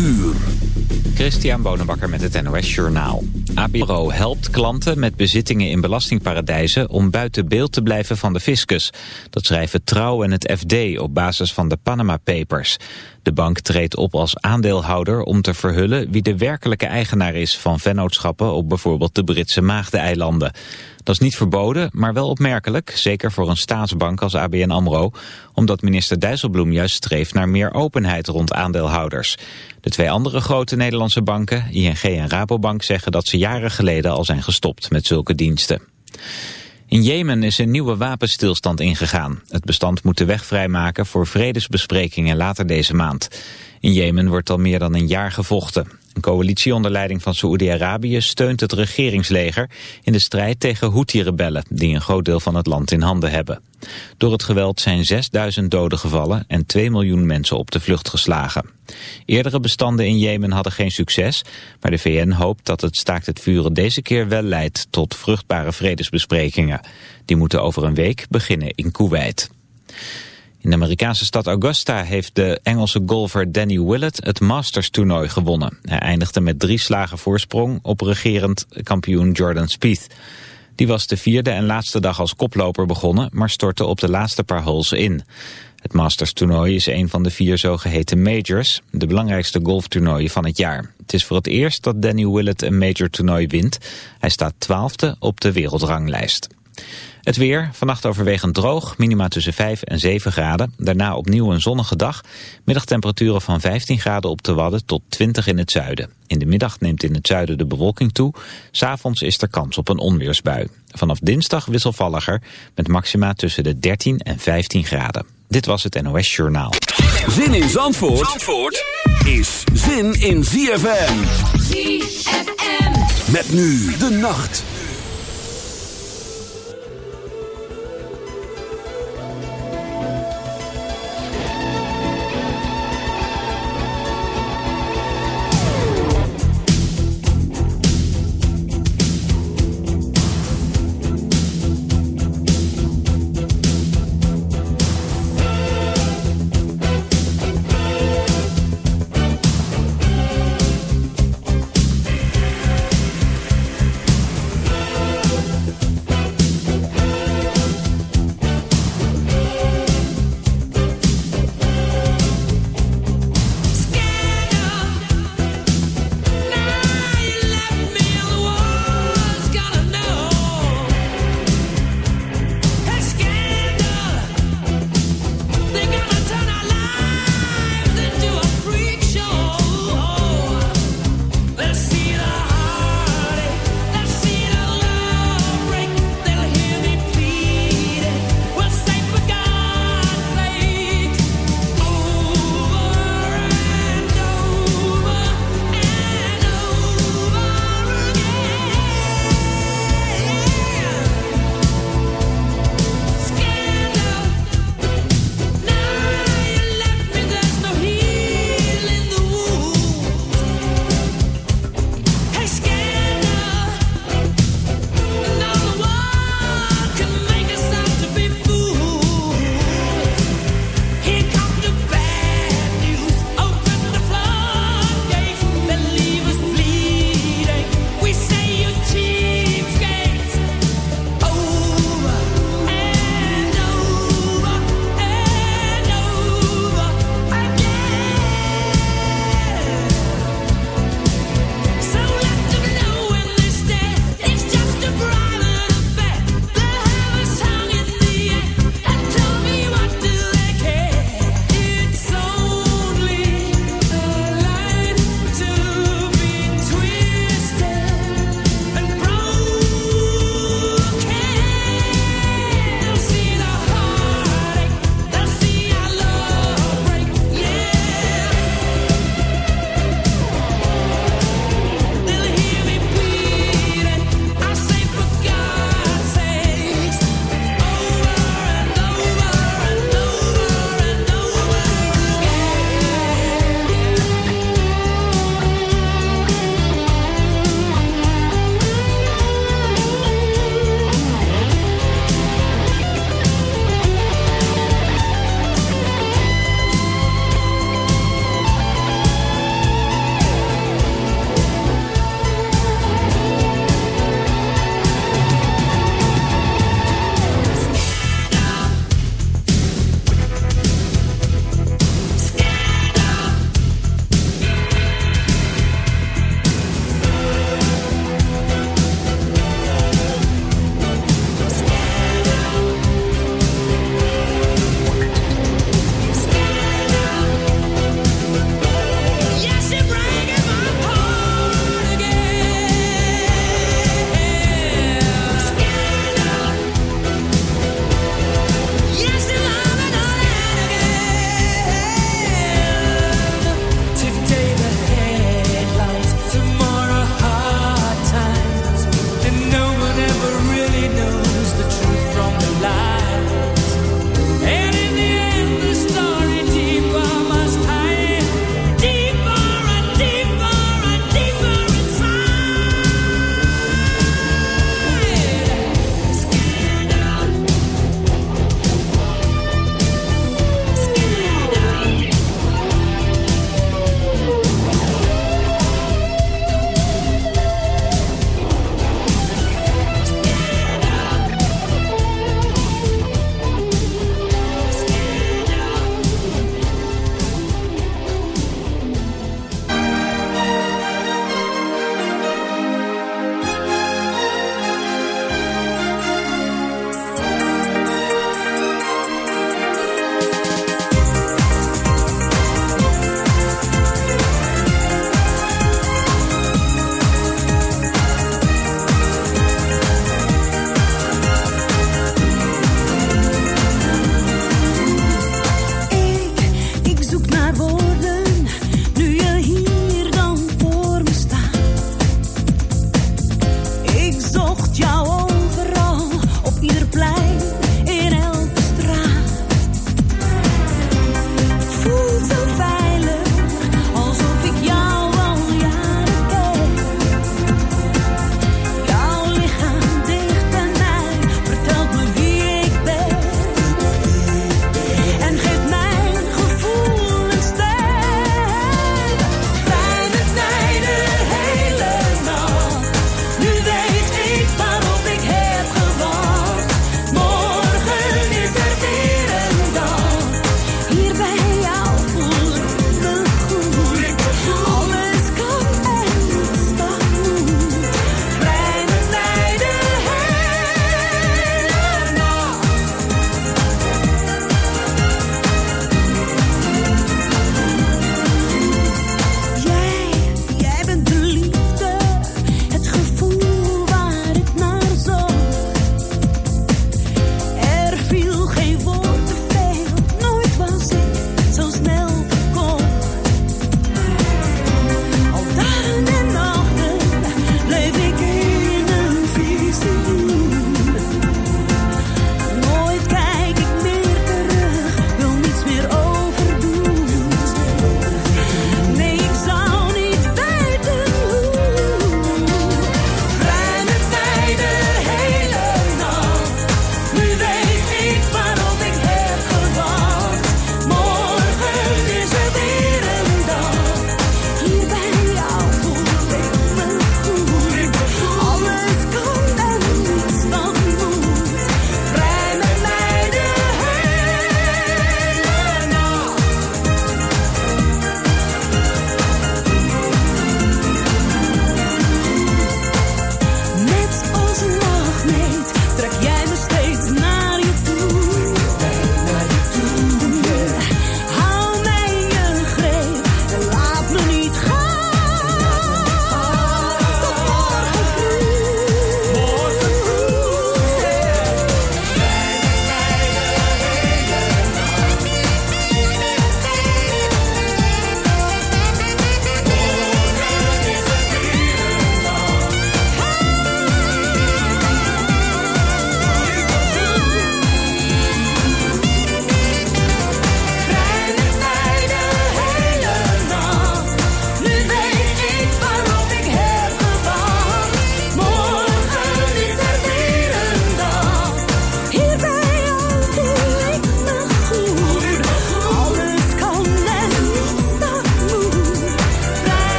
uur. Christian Bonenbakker met het NOS Journaal. ABRO helpt klanten met bezittingen in belastingparadijzen... om buiten beeld te blijven van de fiscus. Dat schrijven Trouw en het FD op basis van de Panama Papers. De bank treedt op als aandeelhouder om te verhullen... wie de werkelijke eigenaar is van vennootschappen... op bijvoorbeeld de Britse Maagdeneilanden. Dat is niet verboden, maar wel opmerkelijk, zeker voor een staatsbank als ABN AMRO, omdat minister Dijsselbloem juist streeft naar meer openheid rond aandeelhouders. De twee andere grote Nederlandse banken, ING en Rabobank, zeggen dat ze jaren geleden al zijn gestopt met zulke diensten. In Jemen is een nieuwe wapenstilstand ingegaan. Het bestand moet de weg vrijmaken voor vredesbesprekingen later deze maand. In Jemen wordt al meer dan een jaar gevochten. Een coalitie onder leiding van Saoedi-Arabië steunt het regeringsleger in de strijd tegen Houthi-rebellen die een groot deel van het land in handen hebben. Door het geweld zijn 6000 doden gevallen en 2 miljoen mensen op de vlucht geslagen. Eerdere bestanden in Jemen hadden geen succes, maar de VN hoopt dat het staakt het vuren deze keer wel leidt tot vruchtbare vredesbesprekingen. Die moeten over een week beginnen in Kuwait. In de Amerikaanse stad Augusta heeft de Engelse golfer Danny Willett het Masters-toernooi gewonnen. Hij eindigde met drie slagen voorsprong op regerend kampioen Jordan Spieth. Die was de vierde en laatste dag als koploper begonnen, maar stortte op de laatste paar holes in. Het Masters-toernooi is een van de vier zogeheten majors, de belangrijkste golftoernooien van het jaar. Het is voor het eerst dat Danny Willett een major-toernooi wint. Hij staat twaalfde op de wereldranglijst. Het weer, vannacht overwegend droog, minima tussen 5 en 7 graden. Daarna opnieuw een zonnige dag. Middagtemperaturen van 15 graden op de Wadden tot 20 in het zuiden. In de middag neemt in het zuiden de bewolking toe. S'avonds is er kans op een onweersbui. Vanaf dinsdag wisselvalliger met maxima tussen de 13 en 15 graden. Dit was het NOS Journaal. Zin in Zandvoort, Zandvoort is zin in ZFM. ZFM. Met nu de nacht.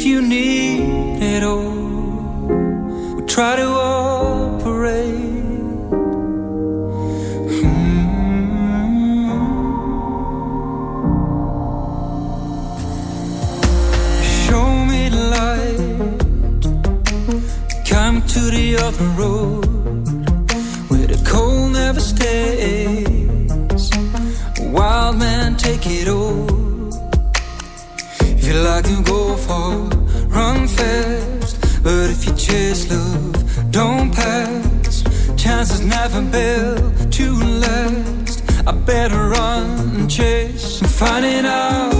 if you need it all. We try to operate. to the other road where the cold never stays. I go far, run fast. But if you chase love, don't pass. Chances never build to last. I better run and chase. I'm finding out.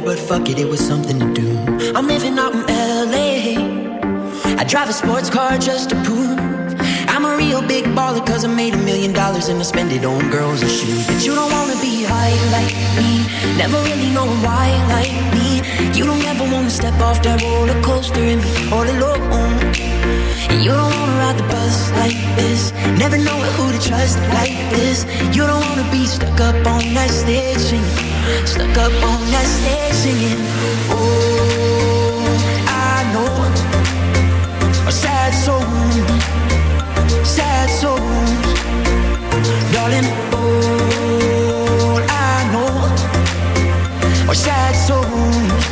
But fuck it, it was something to do. I'm living out in LA. I drive a sports car just to prove I'm a real big baller, cause I made a million dollars and I spend it on girls and shoes. But you don't wanna be high like me, never really knowing why like me. You don't ever wanna step off that roller coaster and be all alone. Trust like this. You don't wanna be stuck up on that stage singing. Stuck up on that stage singing. Oh, I know a sad soul, sad souls, darling. All I know are sad souls,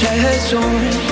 sad souls.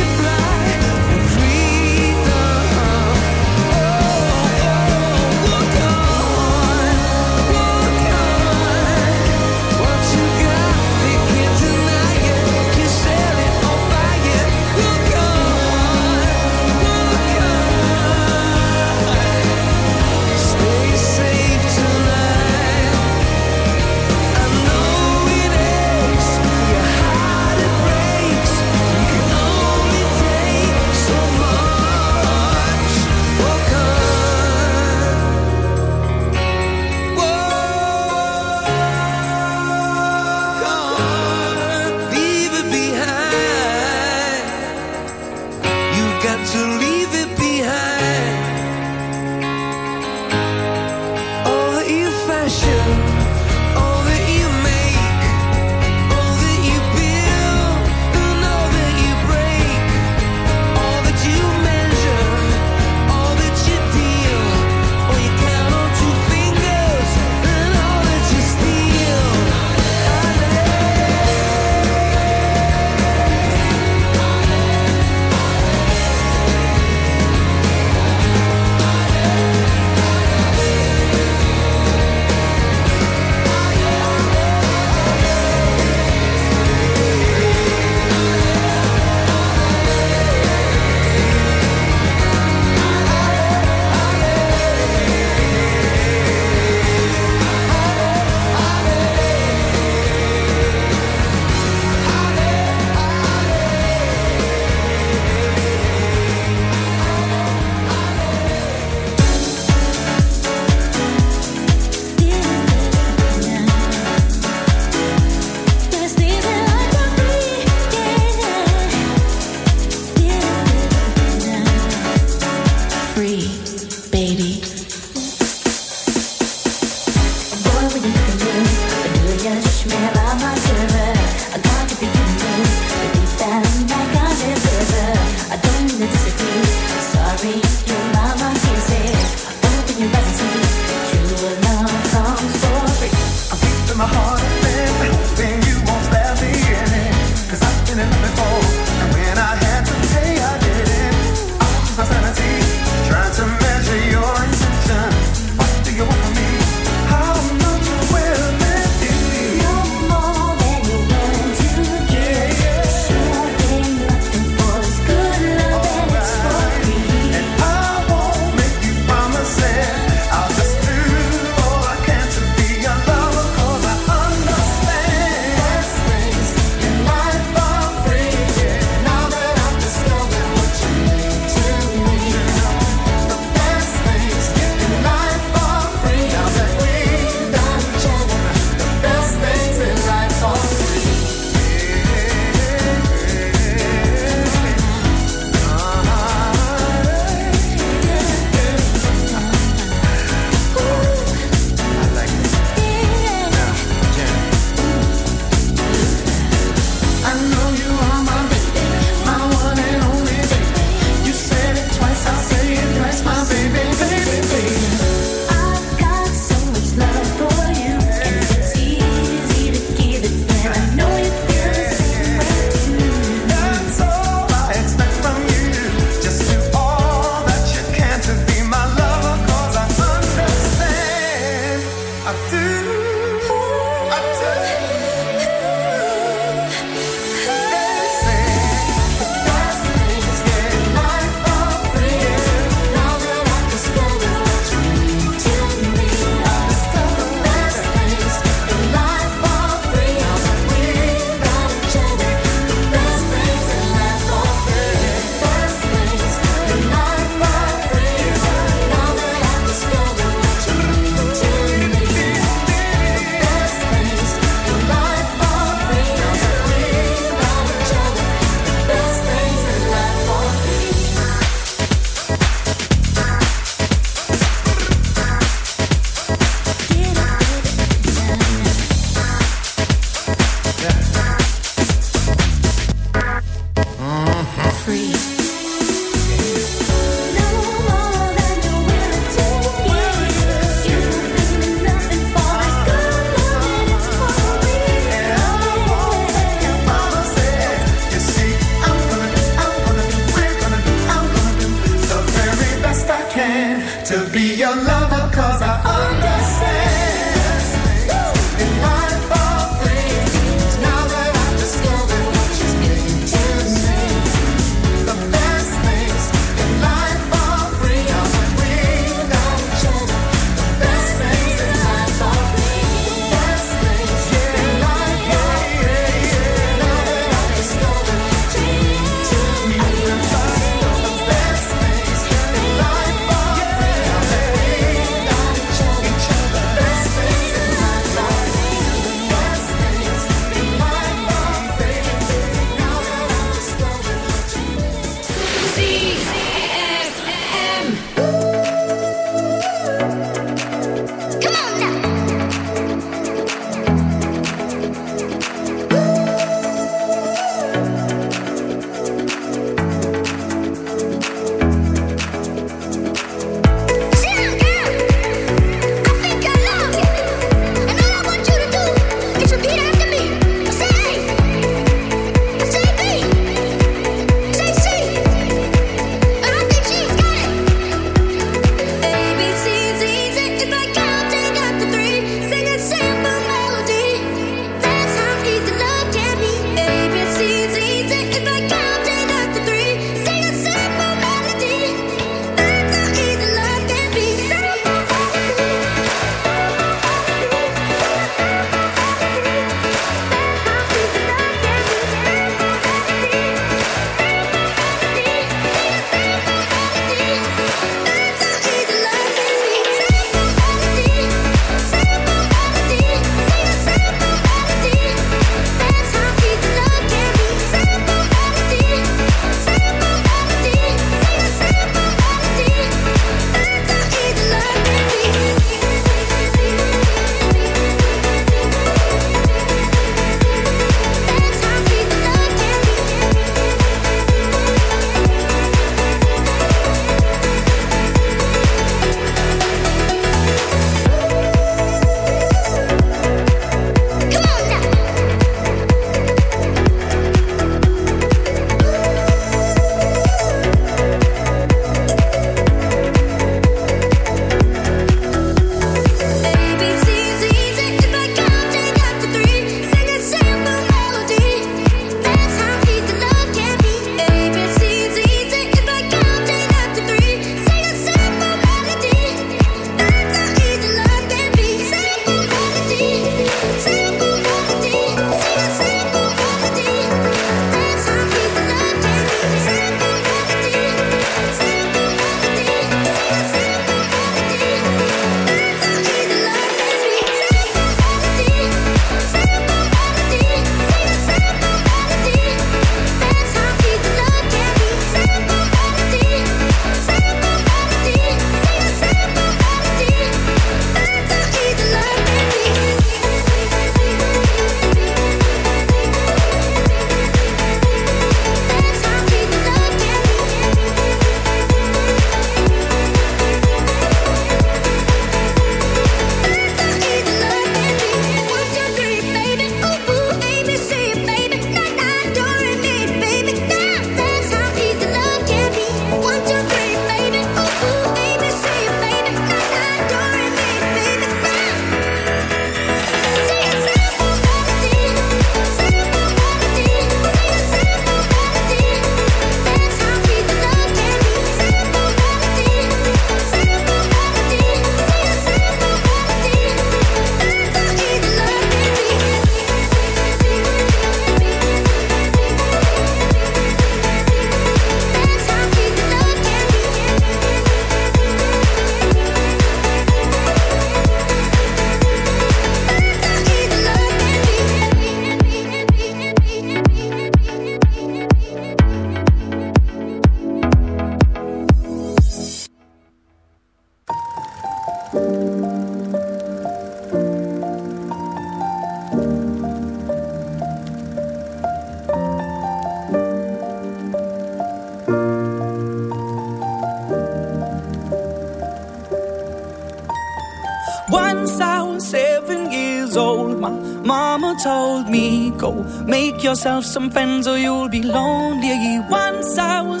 yourself some friends or you'll be lonely. Once I was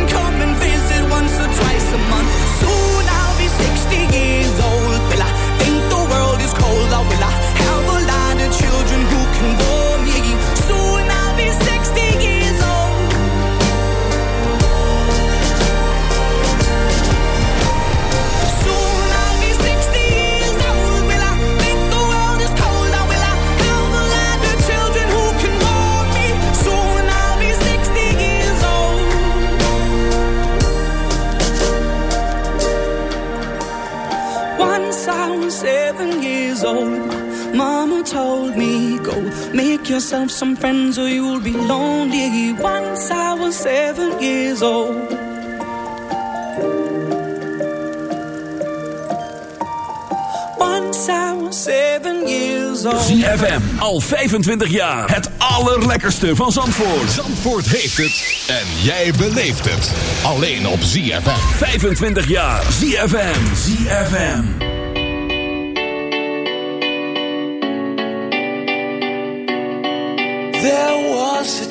make yourself some friends or you'll be lonely. Once I was seven years old. Once I was seven years old. ZFM, al 25 jaar. Het allerlekkerste van Zandvoort. Zandvoort heeft het en jij beleeft het. Alleen op ZFM. 25 jaar. ZFM. ZFM.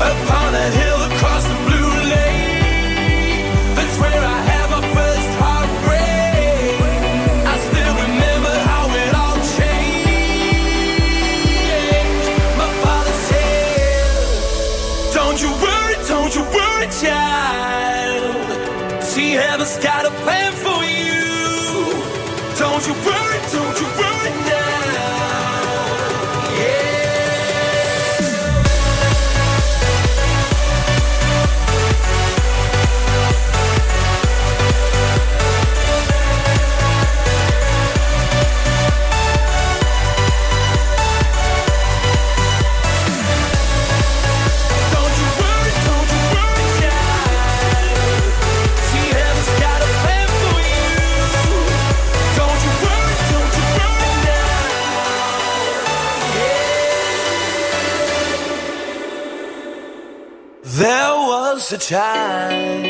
Upon a hill a time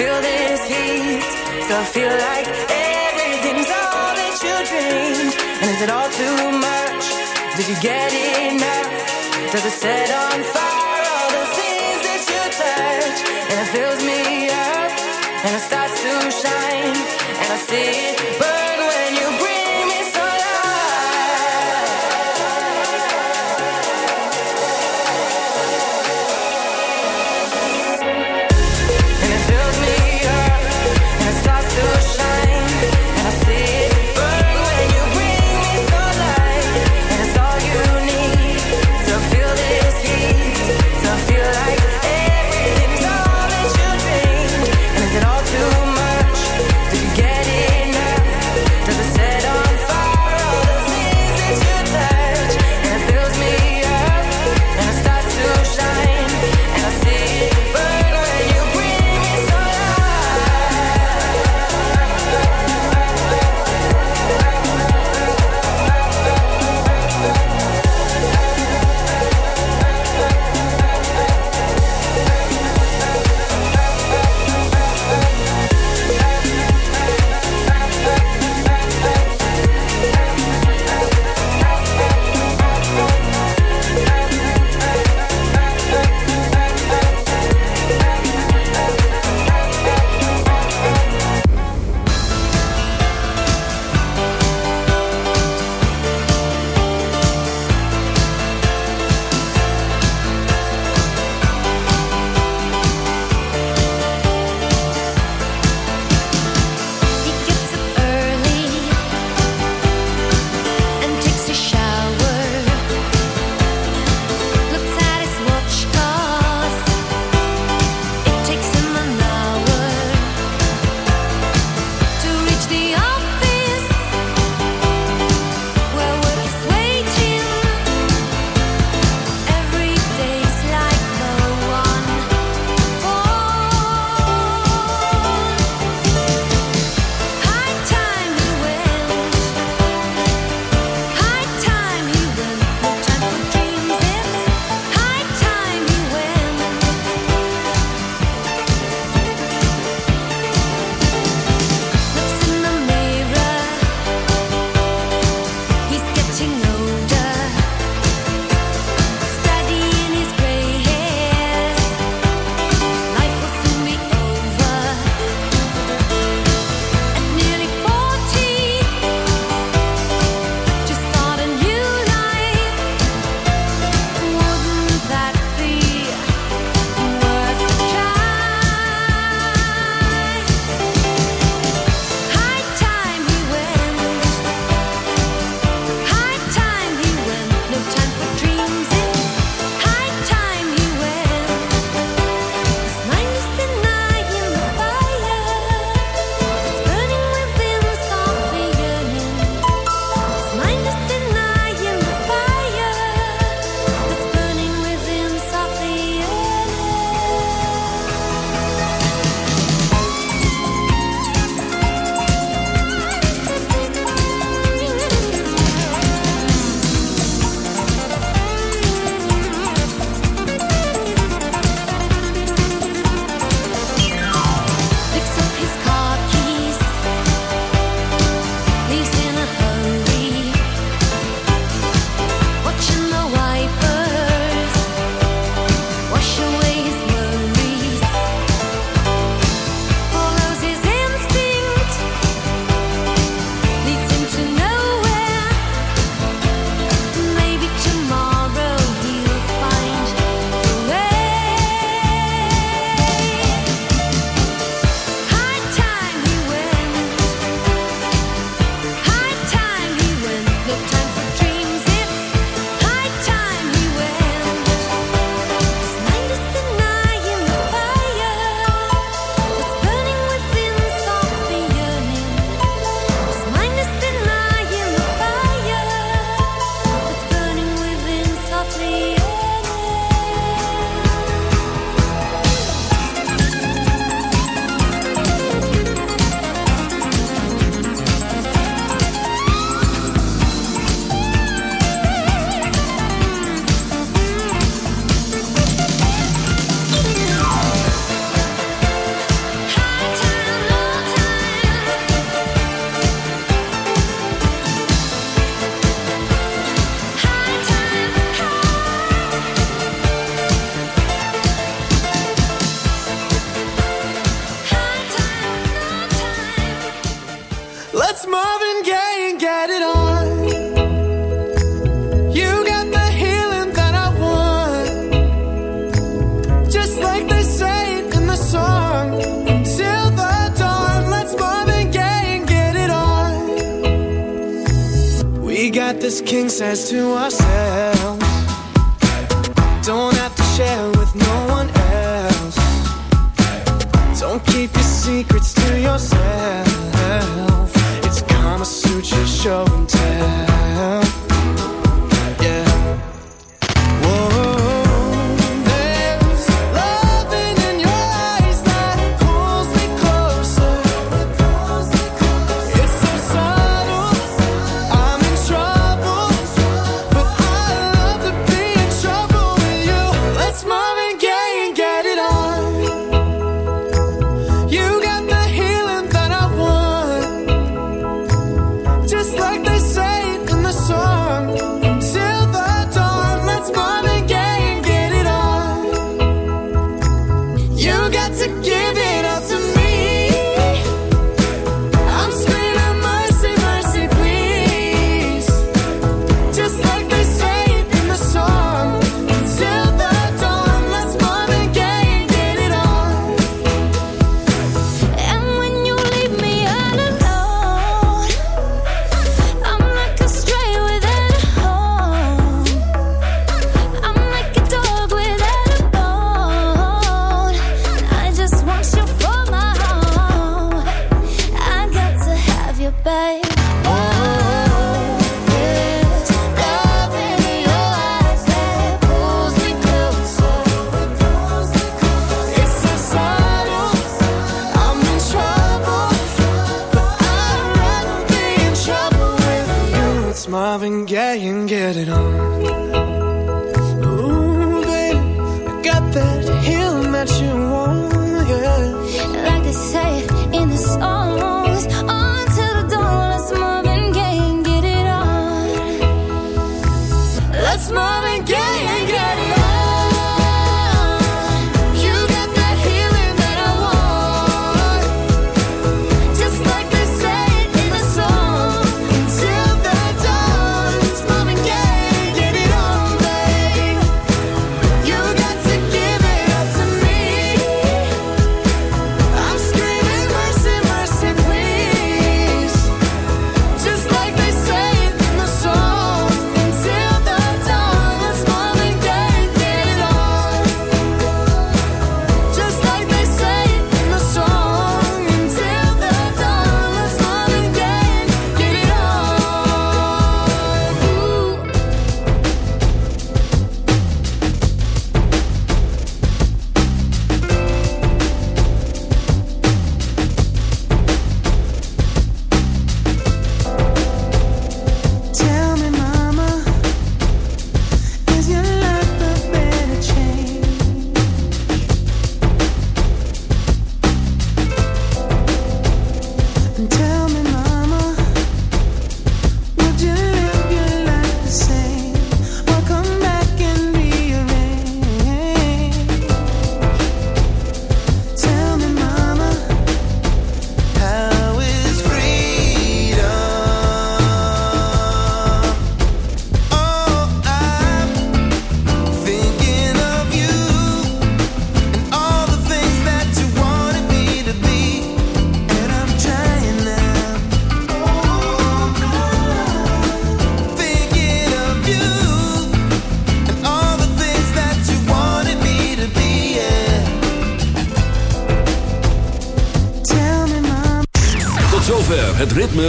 feel this heat, so feel like everything's all that you dreamed. And is it all too much? Did you get enough? Does it set on fire